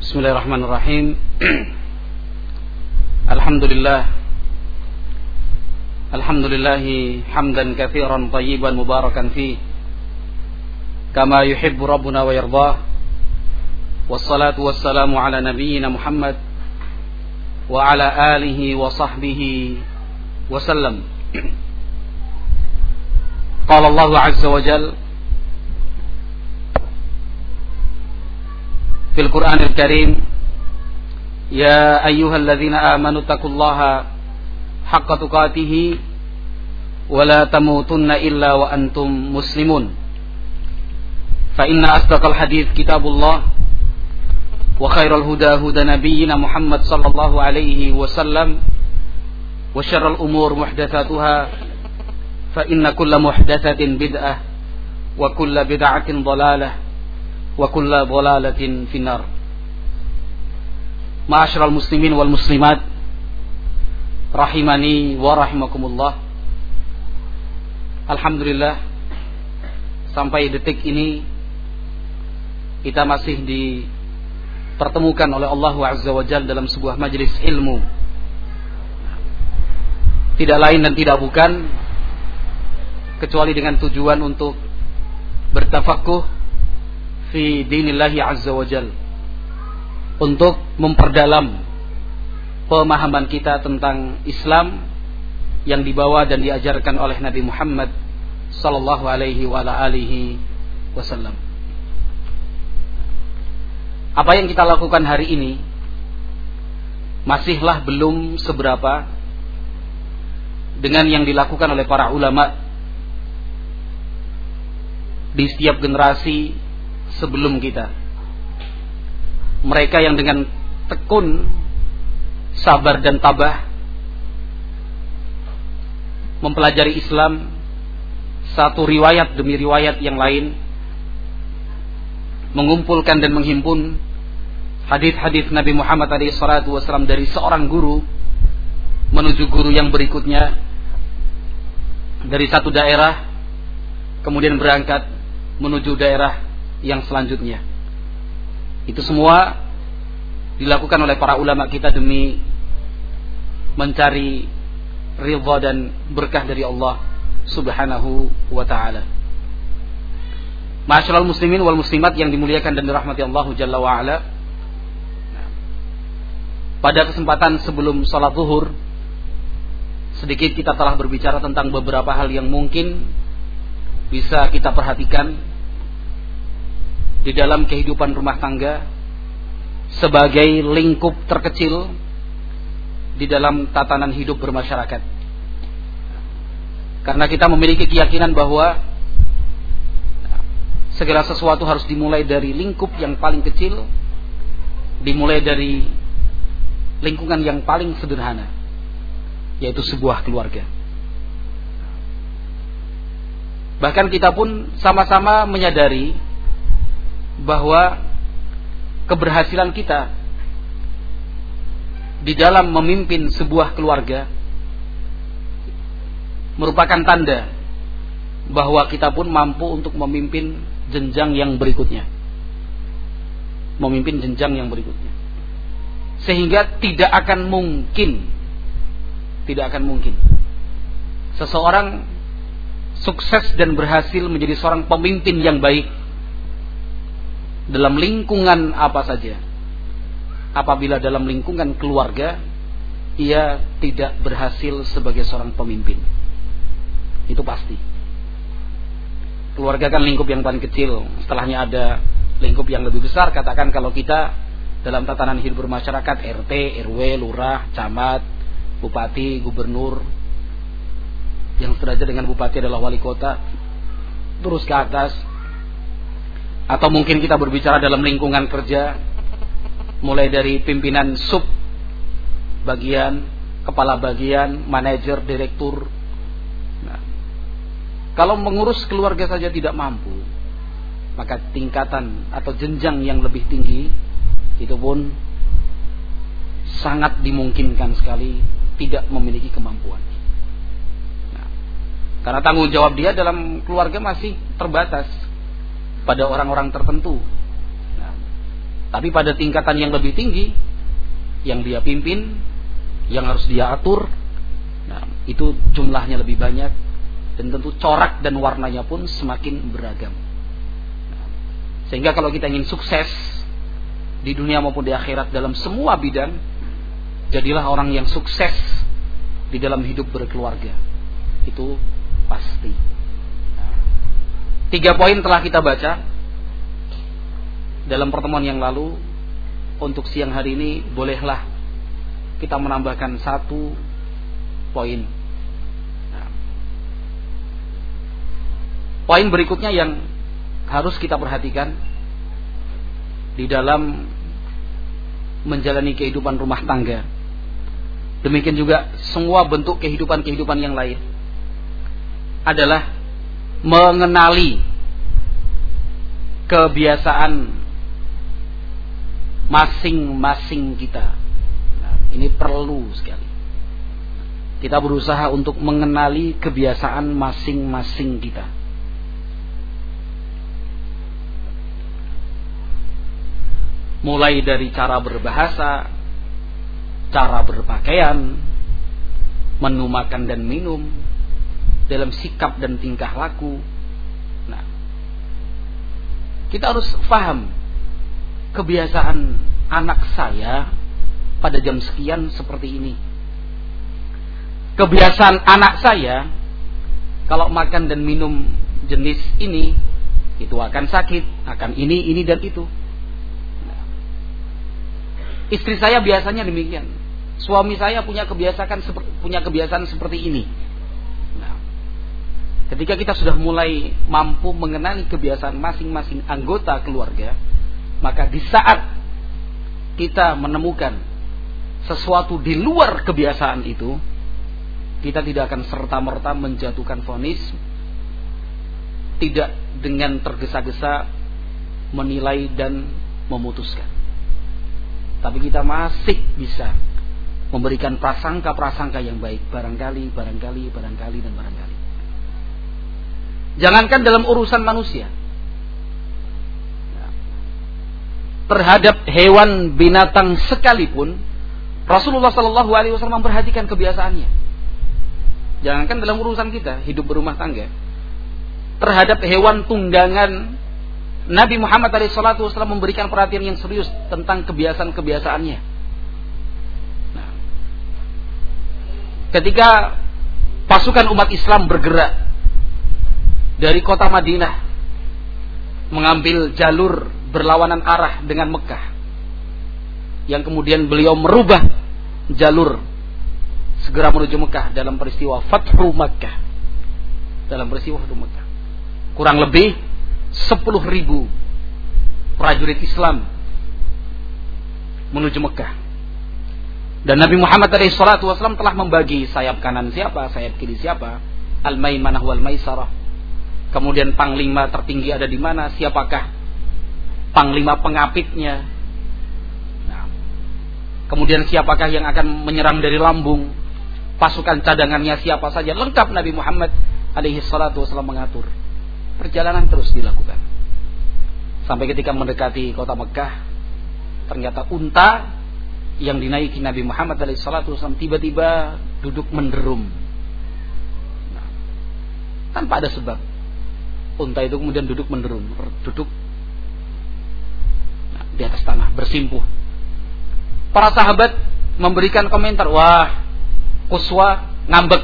بسم الله الرحمن الرحيم الحمد لله الحمد لله حمدا كثيرا طيبا مباركا فيه كما يحب ربنا ويرضاه والصلاة والسلام على نبينا محمد وعلى آله وصحبه وسلم قال الله عز وجل في القرآن الكريم يا أيها الذين آمنوا اتقوا الله حق تقاته ولا تموتن إلا وأنتم مسلمون. فإن أصدق الحديث كتاب الله وخير الهدى هدى نبينا محمد صلى الله عليه وسلم وشر الأمور محدثاتها فإن كل محدثة بدعة وكل بدعة ضلالة. wa kulla bolalatin finar Ma'asyiral muslimin wal muslimat rahimani wa rahimakumullah. Alhamdulillah sampai detik ini kita masih dipertemukan oleh Allah Azza wa Jal dalam sebuah majelis ilmu. Tidak lain dan tidak bukan kecuali dengan tujuan untuk bertafakuh fi dinillahi azza wa jal untuk memperdalam pemahaman kita tentang Islam yang dibawa dan diajarkan oleh Nabi Muhammad sallallahu alaihi wa alihi wasallam. Apa yang kita lakukan hari ini masihlah belum seberapa dengan yang dilakukan oleh para ulama di setiap generasi sebelum kita. Mereka yang dengan tekun, sabar dan tabah mempelajari Islam satu riwayat demi riwayat yang lain mengumpulkan dan menghimpun hadis-hadis Nabi Muhammad SAW dari seorang guru menuju guru yang berikutnya dari satu daerah kemudian berangkat menuju daerah yang selanjutnya. Itu semua dilakukan oleh para ulama kita demi mencari ridha dan berkah dari Allah Subhanahu wa taala. Masyaallah muslimin wal muslimat yang dimuliakan dan dirahmati Allah Jalla wa ala. Pada kesempatan sebelum salat zuhur sedikit kita telah berbicara tentang beberapa hal yang mungkin bisa kita perhatikan di dalam kehidupan rumah tangga sebagai lingkup terkecil di dalam tatanan hidup bermasyarakat. Karena kita memiliki keyakinan bahwa segala sesuatu harus dimulai dari lingkup yang paling kecil, dimulai dari lingkungan yang paling sederhana, yaitu sebuah keluarga. Bahkan kita pun sama-sama menyadari bahwa keberhasilan kita di dalam memimpin sebuah keluarga merupakan tanda bahwa kita pun mampu untuk memimpin jenjang yang berikutnya. Memimpin jenjang yang berikutnya. Sehingga tidak akan mungkin tidak akan mungkin seseorang sukses dan berhasil menjadi seorang pemimpin yang baik dalam lingkungan apa saja. Apabila dalam lingkungan keluarga ia tidak berhasil sebagai seorang pemimpin. Itu pasti. Keluarga kan lingkup yang paling kecil, setelahnya ada lingkup yang lebih besar. Katakan kalau kita dalam tatanan hidup bermasyarakat RT, RW, lurah, camat, bupati, gubernur, yang sederajat dengan bupati adalah wali kota, terus ke atas atau mungkin kita berbicara dalam lingkungan kerja mulai dari pimpinan sub bagian, kepala bagian, manajer, direktur. Nah, kalau mengurus keluarga saja tidak mampu, maka tingkatan atau jenjang yang lebih tinggi itu pun sangat dimungkinkan sekali tidak memiliki kemampuan. Nah, karena tanggung jawab dia dalam keluarga masih terbatas pada orang-orang tertentu. Nah, Tapi pada tingkatan yang lebih tinggi, yang dia pimpin, yang harus dia atur, nah, itu jumlahnya lebih banyak dan tentu corak dan warnanya pun semakin beragam. Nah, sehingga kalau kita ingin sukses di dunia maupun di akhirat dalam semua bidang, jadilah orang yang sukses di dalam hidup berkeluarga. Itu pasti. Tiga poin telah kita baca dalam pertemuan yang lalu untuk siang hari ini bolehlah kita menambahkan satu poin. Poin berikutnya yang harus kita perhatikan di dalam menjalani kehidupan rumah tangga. Demikian juga semua bentuk kehidupan-kehidupan yang lain adalah mengenali kebiasaan masing-masing kita. Nah, ini perlu sekali. Kita berusaha untuk mengenali kebiasaan masing-masing kita. Mulai dari cara berbahasa, cara berpakaian, menu makan dan minum, dalam sikap dan tingkah laku. Nah, kita harus paham kebiasaan anak saya pada jam sekian seperti ini. Kebiasaan anak saya kalau makan dan minum jenis ini itu akan sakit, akan ini, ini dan itu. Nah, istri saya biasanya demikian. Suami saya punya kebiasaan punya kebiasaan seperti ini. Ketika kita sudah mulai mampu mengenali kebiasaan masing-masing anggota keluarga, maka di saat kita menemukan sesuatu di luar kebiasaan itu, kita tidak akan serta-merta menjatuhkan vonis tidak dengan tergesa-gesa menilai dan memutuskan. Tapi kita masih bisa memberikan prasangka-prasangka yang baik barangkali, barangkali, barangkali dan barangkali. Jangankan dalam urusan manusia, terhadap hewan binatang sekalipun Rasulullah Shallallahu Alaihi Wasallam memperhatikan kebiasaannya. Jangankan dalam urusan kita hidup berumah tangga, terhadap hewan tunggangan Nabi Muhammad SAW memberikan perhatian yang serius tentang kebiasaan-kebiasaannya. Nah, ketika pasukan umat Islam bergerak dari kota Madinah mengambil jalur berlawanan arah dengan Mekah. Yang kemudian beliau merubah jalur segera menuju Mekah dalam peristiwa Fathu Mekah. Dalam peristiwa Fathu Mekah. Kurang lebih 10 ribu prajurit Islam menuju Mekah. Dan Nabi Muhammad SAW telah membagi sayap kanan siapa, sayap kiri siapa, al-maimanah wal maisarah. Kemudian panglima tertinggi ada di mana, siapakah panglima pengapitnya. Nah, kemudian siapakah yang akan menyerang dari lambung? Pasukan cadangannya siapa saja? Lengkap Nabi Muhammad alaihi salatu wasallam mengatur. Perjalanan terus dilakukan. Sampai ketika mendekati kota Mekah, ternyata unta yang dinaiki Nabi Muhammad alaihi salatu wasallam tiba-tiba duduk menderum. Nah, tanpa ada sebab. Unta itu kemudian duduk menderum, duduk di atas tanah bersimpuh. Para sahabat memberikan komentar, wah, Kuswa ngambek.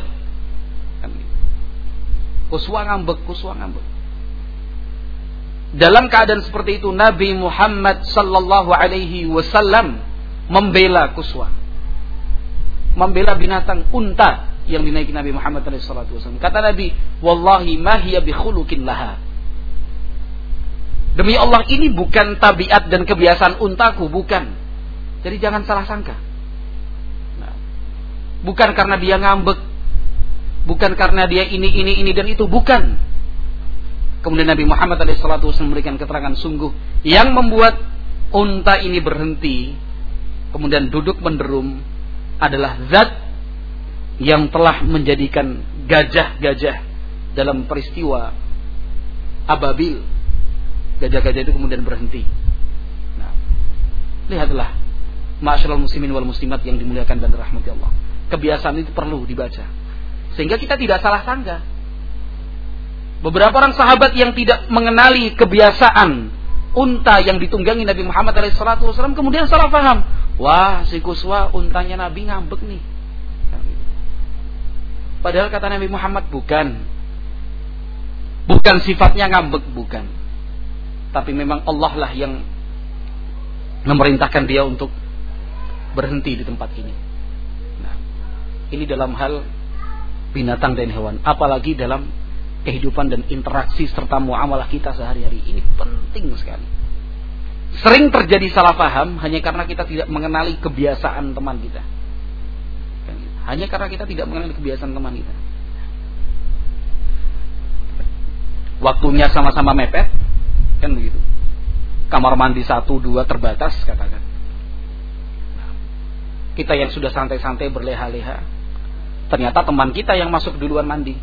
Kan gitu. Kuswa ngambek, Kuswa ngambek. Dalam keadaan seperti itu Nabi Muhammad sallallahu alaihi wasallam membela Kuswa. Membela binatang unta yang dinaiki Nabi Muhammad wasallam. Kata Nabi, "Wallahi ma hiya bi khuluqin laha." Demi Allah ini bukan tabiat dan kebiasaan untaku, bukan. Jadi jangan salah sangka. Nah, bukan karena dia ngambek, bukan karena dia ini ini ini dan itu, bukan. Kemudian Nabi Muhammad SAW memberikan keterangan sungguh yang membuat unta ini berhenti, kemudian duduk menderum adalah zat yang telah menjadikan gajah-gajah dalam peristiwa Ababil gajah-gajah itu kemudian berhenti. Nah, Lihatlah masyarakat muslimin wal muslimat yang dimuliakan dan dirahmati Allah. Kebiasaan itu perlu dibaca. Sehingga kita tidak salah sangka. Beberapa orang sahabat yang tidak mengenali kebiasaan unta yang ditunggangi Nabi Muhammad SAW kemudian salah paham. Wah, si Kuswa untanya Nabi ngambek nih. Padahal kata Nabi Muhammad bukan. Bukan sifatnya ngambek, bukan. Tapi memang Allah lah yang memerintahkan dia untuk berhenti di tempat ini. Nah, ini dalam hal binatang dan hewan, apalagi dalam kehidupan dan interaksi serta muamalah kita sehari-hari. Ini penting sekali. Sering terjadi salah paham hanya karena kita tidak mengenali kebiasaan teman kita. Hanya karena kita tidak mengenali kebiasaan teman kita. Waktunya sama-sama mepet, kan begitu. Kamar mandi satu dua terbatas katakan. Kita yang sudah santai-santai berleha-leha, ternyata teman kita yang masuk duluan mandi.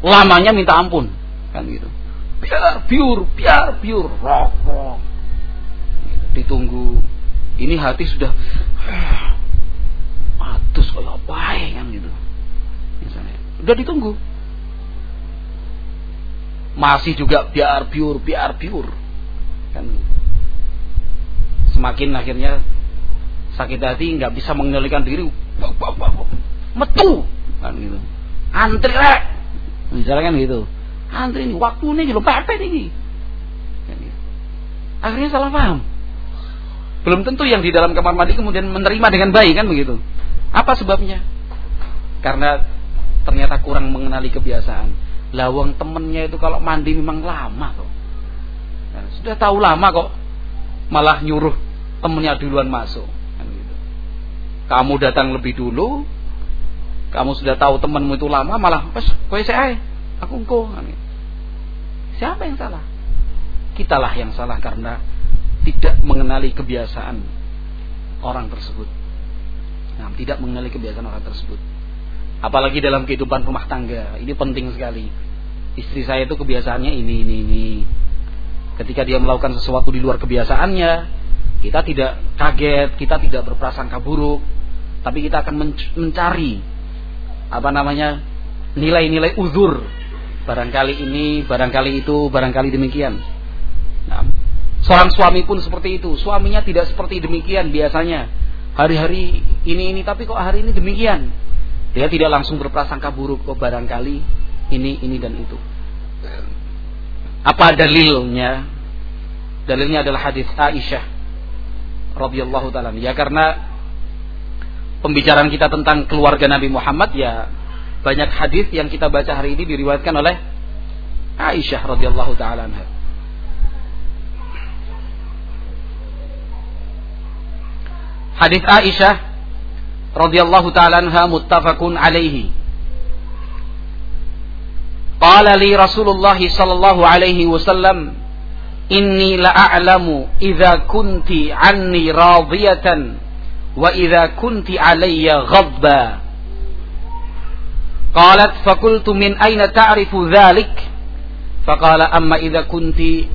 Lamanya minta ampun, kan gitu. Biar biur, biar biur, rokok. Gitu. Ditunggu. Ini hati sudah apa kan gitu. Misalnya, udah ditunggu. Masih juga biar biur, biar biur. Kan gitu. Semakin akhirnya sakit hati nggak bisa mengendalikan diri metu kan gitu antri rek misalnya kan gitu antri ini waktu ini lo pepet ini kan gitu. akhirnya salah paham belum tentu yang di dalam kamar mandi kemudian menerima dengan baik kan begitu apa sebabnya? Karena ternyata kurang mengenali kebiasaan. Lawang temennya itu kalau mandi memang lama kok. Nah, sudah tahu lama kok. Malah nyuruh temennya duluan masuk. Kamu datang lebih dulu, kamu sudah tahu temanmu itu lama, malah pas kowe saya, aku engko. Siapa yang salah? Kitalah yang salah karena tidak mengenali kebiasaan orang tersebut. Nah, tidak mengenali kebiasaan orang tersebut. Apalagi dalam kehidupan rumah tangga, ini penting sekali. Istri saya itu kebiasaannya ini, ini, ini. Ketika dia melakukan sesuatu di luar kebiasaannya, kita tidak kaget, kita tidak berprasangka buruk, tapi kita akan mencari apa namanya nilai-nilai uzur. Barangkali ini, barangkali itu, barangkali demikian. Nah, seorang suami pun seperti itu. Suaminya tidak seperti demikian biasanya. Hari-hari ini ini tapi kok hari ini demikian. Dia tidak langsung berprasangka buruk kok barangkali ini ini dan itu. Apa dalilnya? Dalilnya adalah hadis Aisyah radhiyallahu taala. Ya karena pembicaraan kita tentang keluarga Nabi Muhammad ya banyak hadis yang kita baca hari ini diriwayatkan oleh Aisyah radhiyallahu taala anha. Hadis Aisyah radhiyallahu taala anha muttafaqun alaihi. Qala li Rasulullah sallallahu alaihi wasallam inni la'alamu idza kunti anni radiyatan wa idza kunti alayya ghadba qalat fakultu min aina ta'rifu dhalik faqala amma idza kunti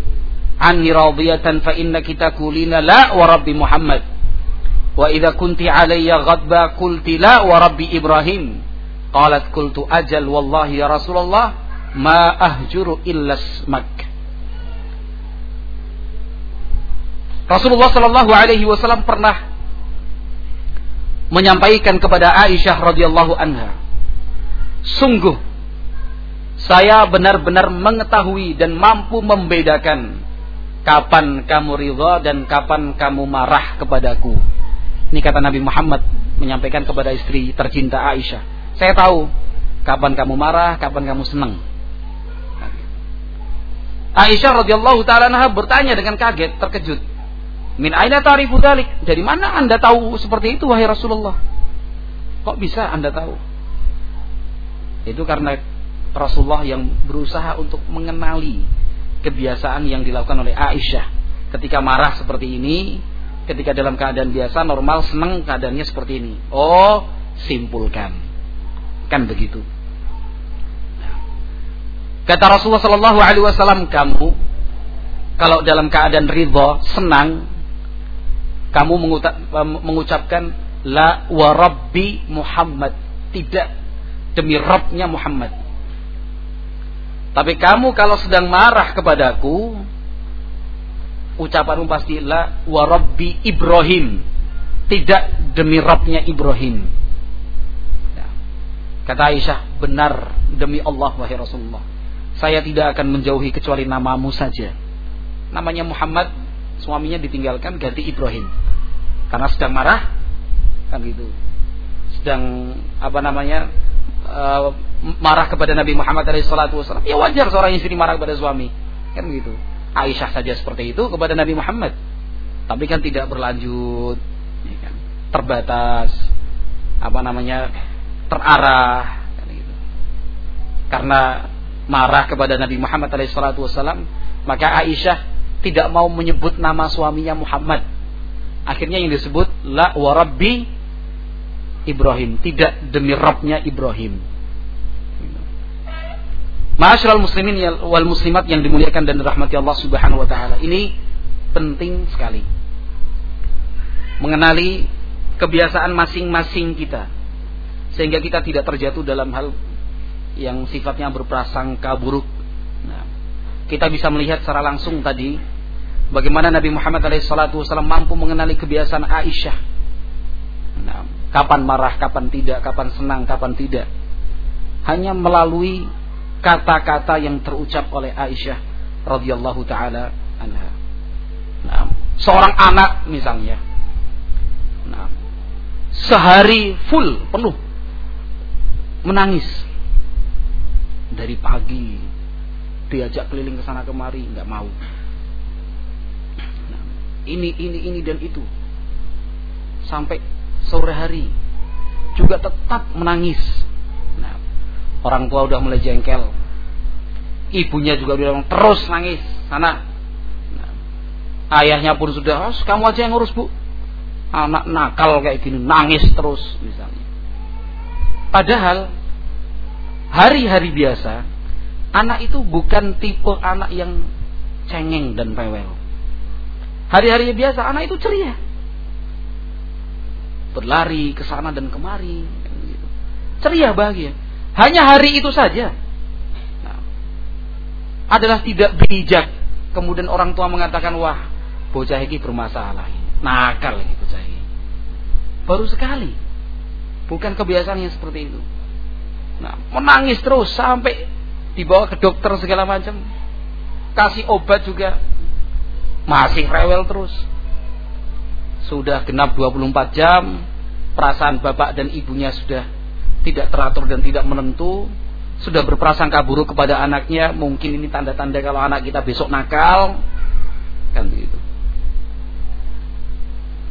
anni radiyatan fa innaki taqulina la wa rabbi muhammad wa idza kunti alayya ghadba qulti la wa rabbi ibrahim qalat qultu ajal wallahi ya rasulullah ma ahjuru illa ismak Rasulullah Shallallahu Alaihi Wasallam pernah menyampaikan kepada Aisyah radhiyallahu anha, sungguh saya benar-benar mengetahui dan mampu membedakan kapan kamu ridha dan kapan kamu marah kepadaku. Ini kata Nabi Muhammad menyampaikan kepada istri tercinta Aisyah. Saya tahu kapan kamu marah, kapan kamu senang. Aisyah radhiyallahu taala bertanya dengan kaget, terkejut. Min aina ta'rifu dzalik? Dari mana Anda tahu seperti itu wahai Rasulullah? Kok bisa Anda tahu? Itu karena Rasulullah yang berusaha untuk mengenali kebiasaan yang dilakukan oleh Aisyah ketika marah seperti ini, ketika dalam keadaan biasa normal senang keadaannya seperti ini. Oh, simpulkan. Kan begitu. Kata Rasulullah Shallallahu Alaihi Wasallam, kamu kalau dalam keadaan ridho, senang, kamu mengucapkan la wa rabbi Muhammad tidak demi Rabbnya Muhammad tapi kamu kalau sedang marah kepadaku ucapanmu pasti la wa rabbi Ibrahim. Tidak demi Rabbnya Ibrahim. Ya. kata Aisyah benar demi Allah wahai Rasulullah. Saya tidak akan menjauhi kecuali namamu saja. Namanya Muhammad suaminya ditinggalkan ganti Ibrahim. Karena sedang marah kan gitu. Sedang apa namanya uh, marah kepada Nabi Muhammad SAW ya wajar seorang istri marah kepada suami kan gitu Aisyah saja seperti itu kepada Nabi Muhammad tapi kan tidak berlanjut ya kan? terbatas apa namanya terarah kan gitu. karena marah kepada Nabi Muhammad SAW maka Aisyah tidak mau menyebut nama suaminya Muhammad akhirnya yang disebut la warabbi Ibrahim, tidak demi Rabbnya Ibrahim. Ma'asyiral muslimin wal muslimat yang dimuliakan dan dirahmati Allah Subhanahu wa taala. Ini penting sekali. Mengenali kebiasaan masing-masing kita sehingga kita tidak terjatuh dalam hal yang sifatnya berprasangka buruk. Nah, kita bisa melihat secara langsung tadi bagaimana Nabi Muhammad SAW mampu mengenali kebiasaan Aisyah. Nah, Kapan marah, kapan tidak, kapan senang, kapan tidak. Hanya melalui kata-kata yang terucap oleh Aisyah radhiyallahu taala anha. Nah, seorang anak misalnya. Nah, sehari full penuh menangis dari pagi diajak keliling ke sana kemari nggak mau. Nah, ini ini ini dan itu sampai sore hari juga tetap menangis. Orang tua udah mulai jengkel. Ibunya juga bilang terus nangis sana. Nah, ayahnya pun sudah, oh, kamu aja yang ngurus bu. Anak nakal kayak gini nangis terus misalnya. Padahal hari-hari biasa anak itu bukan tipe anak yang cengeng dan rewel. Hari-hari biasa anak itu ceria berlari ke sana dan kemari, gitu. ceria bahagia. Hanya hari itu saja. Nah, adalah tidak bijak. Kemudian orang tua mengatakan wah bocah ini bermasalah, nakal lagi bocah ini. Baru sekali, bukan kebiasaan yang seperti itu. Nah, menangis terus sampai dibawa ke dokter segala macam, kasih obat juga masih rewel terus sudah genap 24 jam, perasaan bapak dan ibunya sudah tidak teratur dan tidak menentu, sudah berprasangka buruk kepada anaknya, mungkin ini tanda-tanda kalau anak kita besok nakal, kan begitu.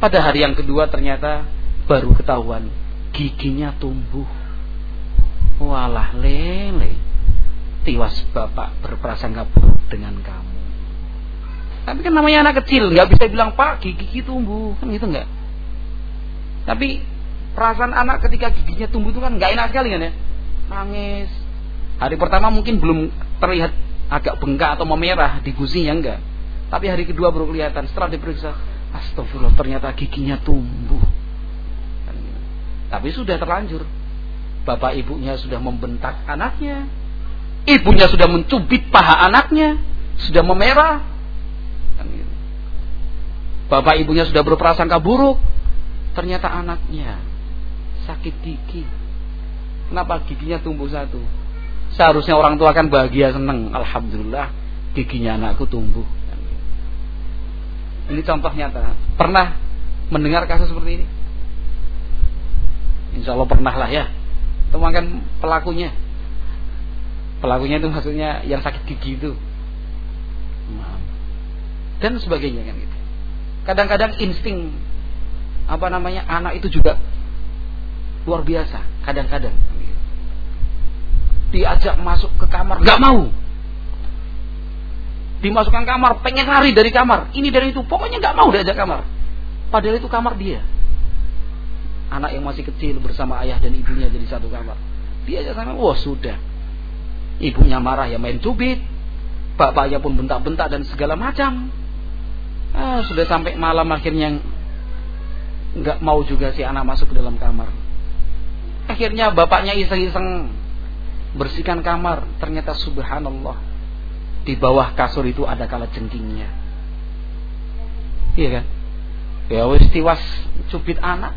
Pada hari yang kedua ternyata baru ketahuan giginya tumbuh. Walah lele, tiwas bapak berprasangka buruk dengan kamu. Tapi kan namanya anak kecil, nggak bisa bilang pak gigi tumbuh, kan gitu nggak. Tapi perasaan anak ketika giginya tumbuh itu kan nggak enak sekali kan ya, nangis. Hari pertama mungkin belum terlihat agak bengkak atau memerah di gusinya enggak. Tapi hari kedua baru kelihatan setelah diperiksa, astagfirullah ternyata giginya tumbuh. Kan gitu. Tapi sudah terlanjur. Bapak ibunya sudah membentak anaknya. Ibunya sudah mencubit paha anaknya. Sudah memerah Bapak ibunya sudah berprasangka buruk. Ternyata anaknya sakit gigi. Kenapa giginya tumbuh satu? Seharusnya orang tua kan bahagia senang. Alhamdulillah giginya anakku tumbuh. Ini contoh nyata. Pernah mendengar kasus seperti ini? Insya Allah pernah lah ya. Temukan pelakunya. Pelakunya itu maksudnya yang sakit gigi itu. Dan sebagainya kan gitu. Kadang-kadang insting apa namanya anak itu juga luar biasa. Kadang-kadang diajak masuk ke kamar nggak mau. Dimasukkan kamar pengen lari dari kamar. Ini dari itu pokoknya nggak mau diajak kamar. Padahal itu kamar dia. Anak yang masih kecil bersama ayah dan ibunya jadi satu kamar. Dia aja sama, wah sudah. Ibunya marah ya main cubit. Bapaknya pun bentak-bentak dan segala macam. Ah, sudah sampai malam akhirnya nggak mau juga si anak masuk ke dalam kamar. Akhirnya bapaknya iseng-iseng bersihkan kamar. Ternyata subhanallah di bawah kasur itu ada kala jengkingnya. Iya kan? Ya wis tiwas cubit anak.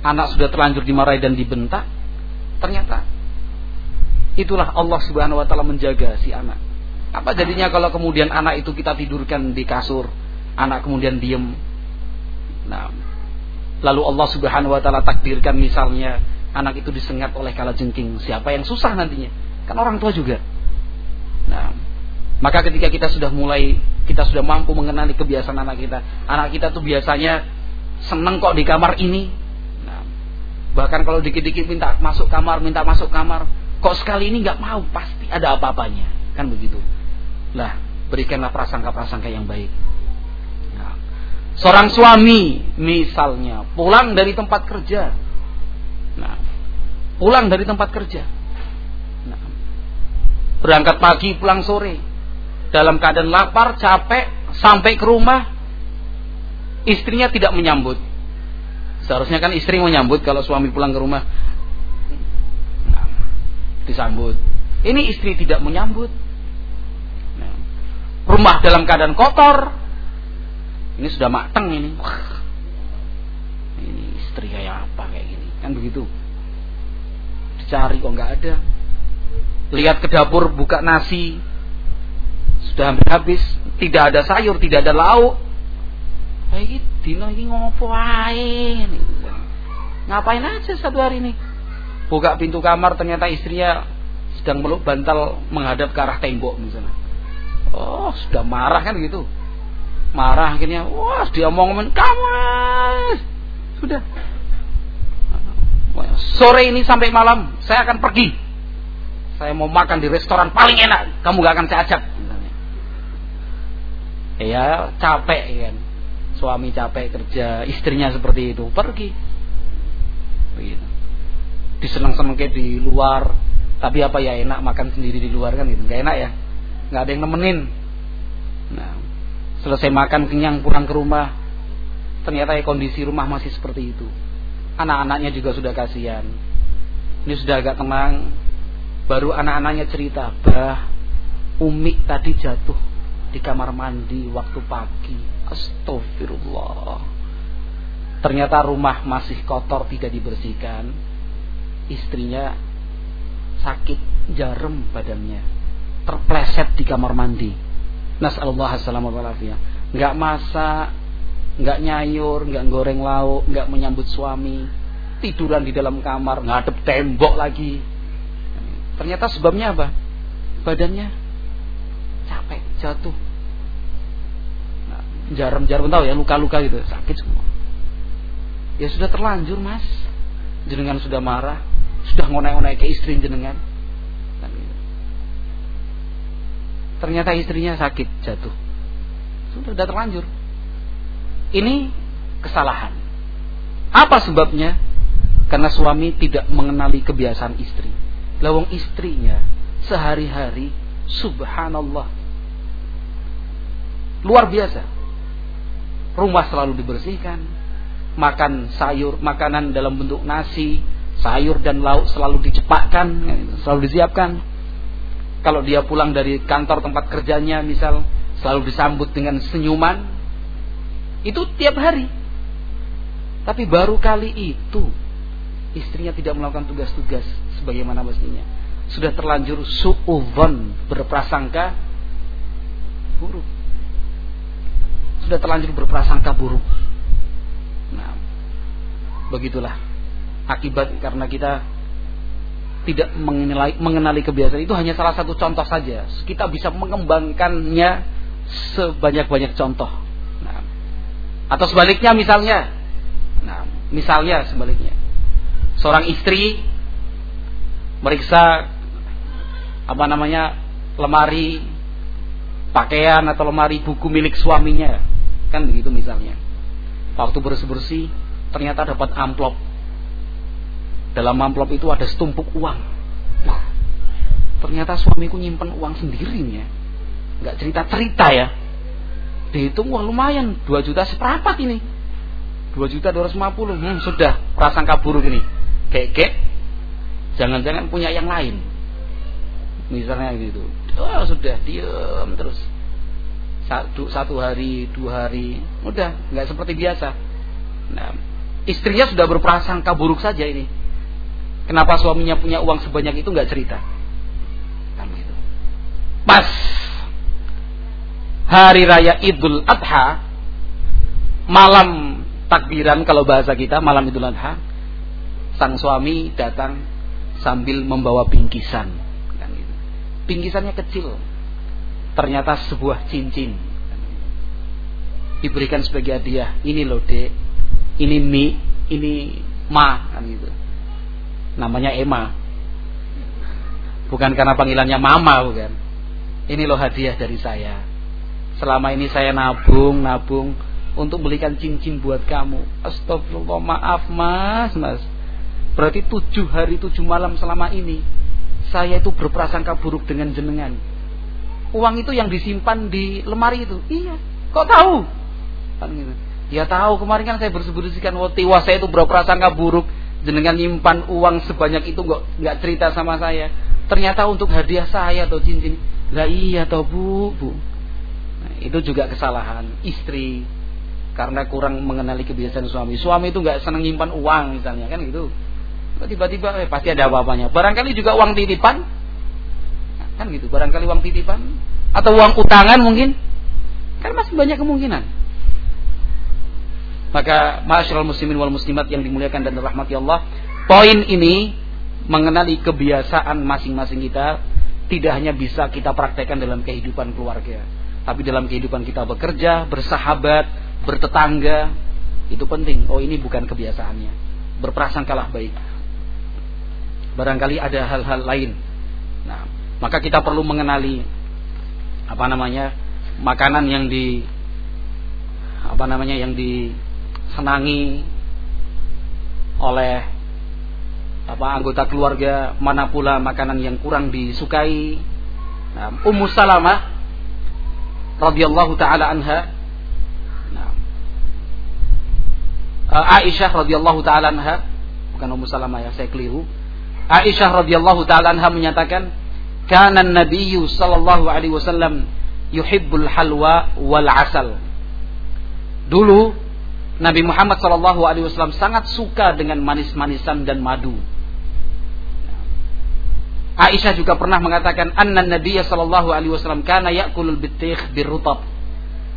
Anak sudah terlanjur dimarahi dan dibentak. Ternyata itulah Allah Subhanahu wa taala menjaga si anak. Apa jadinya kalau kemudian anak itu kita tidurkan di kasur, anak kemudian diem. Nah, lalu Allah Subhanahu wa taala takdirkan misalnya anak itu disengat oleh kala jengking, siapa yang susah nantinya? Kan orang tua juga. Nah, maka ketika kita sudah mulai, kita sudah mampu mengenali kebiasaan anak kita. Anak kita tuh biasanya seneng kok di kamar ini. Nah, bahkan kalau dikit-dikit minta masuk kamar, minta masuk kamar, kok sekali ini nggak mau, pasti ada apa-apanya. Kan begitu. Lah, berikanlah prasangka-prasangka yang baik. Nah, seorang suami misalnya pulang dari tempat kerja. Nah, pulang dari tempat kerja. Nah, berangkat pagi, pulang sore. Dalam keadaan lapar, capek, sampai ke rumah, istrinya tidak menyambut. Seharusnya kan istri menyambut kalau suami pulang ke rumah disambut. Ini istri tidak menyambut. Nah, rumah dalam keadaan kotor. Ini sudah mateng ini. Wah, ini istri kayak apa kayak gini. Kan begitu. Dicari kok nggak ada. Lihat ke dapur buka nasi. Sudah hampir habis. Tidak ada sayur, tidak ada lauk. Kayak. Dino ini ngapain? Ngapain aja satu hari ini? buka pintu kamar ternyata istrinya sedang meluk bantal menghadap ke arah tembok misalnya. Oh, sudah marah kan gitu. Marah akhirnya, wah dia mau ngomong kamu sudah. Sore ini sampai malam saya akan pergi. Saya mau makan di restoran paling enak. Kamu gak akan saya ajak. Ya capek kan. Suami capek kerja, istrinya seperti itu pergi. Begitu disenang-senang kayak di luar tapi apa ya enak makan sendiri di luar kan gitu nggak enak ya nggak ada yang nemenin nah selesai makan kenyang pulang ke rumah ternyata ya kondisi rumah masih seperti itu. Anak-anaknya juga sudah kasihan. Ini sudah agak tenang. Baru anak-anaknya cerita bah Umi tadi jatuh di kamar mandi waktu pagi. Astagfirullah. Ternyata rumah masih kotor tidak dibersihkan. Istrinya sakit jarum badannya terpleset di kamar mandi nasallallahu alaihi nggak masak nggak nyayur nggak goreng lauk nggak menyambut suami. Tiduran di dalam kamar ngadep tembok lagi. Ternyata sebabnya apa? Badannya capek jatuh. Nah, jarum-jarum tahu ya luka-luka gitu sakit semua. Ya sudah terlanjur mas. Jenengan sudah marah sudah ngonai-ngonai ke istri jenengan. Ternyata istrinya sakit jatuh. Sudah, sudah terlanjur. Ini kesalahan. Apa sebabnya? Karena suami tidak mengenali kebiasaan istri. Lawang istrinya sehari-hari subhanallah luar biasa. Rumah selalu dibersihkan, makan sayur, makanan dalam bentuk nasi, sayur dan lauk selalu dicepatkan, selalu disiapkan. Kalau dia pulang dari kantor tempat kerjanya misal selalu disambut dengan senyuman. Itu tiap hari. Tapi baru kali itu istrinya tidak melakukan tugas-tugas sebagaimana mestinya. Sudah terlanjur su'udhon berprasangka buruk. Sudah terlanjur berprasangka buruk. Nah, begitulah akibat karena kita tidak mengenali, mengenali kebiasaan itu hanya salah satu contoh saja. Kita bisa mengembangkannya sebanyak-banyak contoh. Nah, atau sebaliknya misalnya, nah, misalnya sebaliknya, seorang istri meriksa apa namanya lemari pakaian atau lemari buku milik suaminya, kan begitu misalnya. Waktu bersih-bersih ternyata dapat amplop dalam amplop itu ada setumpuk uang. Wah, ternyata suamiku nyimpen uang sendiri nih ya. Nggak cerita-cerita ya. Dihitung wah lumayan. 2 juta seperempat ini. 2 juta 250 hmm, sudah. Prasangka buruk ini. Kek jangan-jangan punya yang lain. Misalnya gitu. Oh sudah. Diam terus. Satu satu hari dua hari. Udah. Nggak seperti biasa. Nah istrinya sudah berprasangka buruk saja ini kenapa suaminya punya uang sebanyak itu nggak cerita? Kan gitu pas hari raya Idul Adha malam takbiran kalau bahasa kita malam Idul Adha sang suami datang sambil membawa bingkisan. Kan gitu. bingkisannya kecil. Ternyata sebuah cincin. Diberikan sebagai hadiah. Ini loh ini mi ini ma. Kan gitu namanya Emma bukan karena panggilannya mama bukan ini loh hadiah dari saya selama ini saya nabung nabung untuk belikan cincin buat kamu. Astagfirullah, maaf mas, mas. Berarti tujuh hari tujuh malam selama ini saya itu berprasangka buruk dengan jenengan. Uang itu yang disimpan di lemari itu. Iya. Kok tahu? Kan gitu. Ya tahu kemarin kan saya bersebut-sebutkan wah saya itu berprasangka buruk jenengan nyimpan uang sebanyak itu nggak nggak cerita sama saya. Ternyata untuk hadiah saya atau cincin. Lah iya toh bu, bu. Nah, itu juga kesalahan istri karena kurang mengenali kebiasaan suami. Suami itu nggak senang nyimpan uang misalnya kan gitu. Tiba-tiba eh, pasti ada apa-apanya. Barangkali juga uang titipan, kan gitu. Barangkali uang titipan atau uang utangan mungkin, kan masih banyak kemungkinan. Maka masyarakat muslimin wal muslimat yang dimuliakan dan dirahmati Allah, poin ini mengenali kebiasaan masing-masing kita tidak hanya bisa kita praktekkan dalam kehidupan keluarga, tapi dalam kehidupan kita bekerja, bersahabat, bertetangga itu penting. Oh ini bukan kebiasaannya. Berprasangkalah baik. Barangkali ada hal-hal lain. Nah, maka kita perlu mengenali apa namanya makanan yang di apa namanya yang disenangi oleh apa anggota keluarga mana pula makanan yang kurang disukai. Nah, Ummu Salamah radhiyallahu taala anha. Uh, Aisyah radhiyallahu taala anha. Bukan Ummu Salamah ya saya keliru. Aisyah radhiyallahu taala anha menyatakan kana nabiyyu sallallahu alaihi wasallam yuhibbul halwa wal asal. Dulu Nabi Muhammad wasallam sangat suka dengan manis-manisan dan madu Aisyah juga pernah mengatakan anna Nabi sallallahu alaihi wasallam kana ya'kulul bitikh birrutab.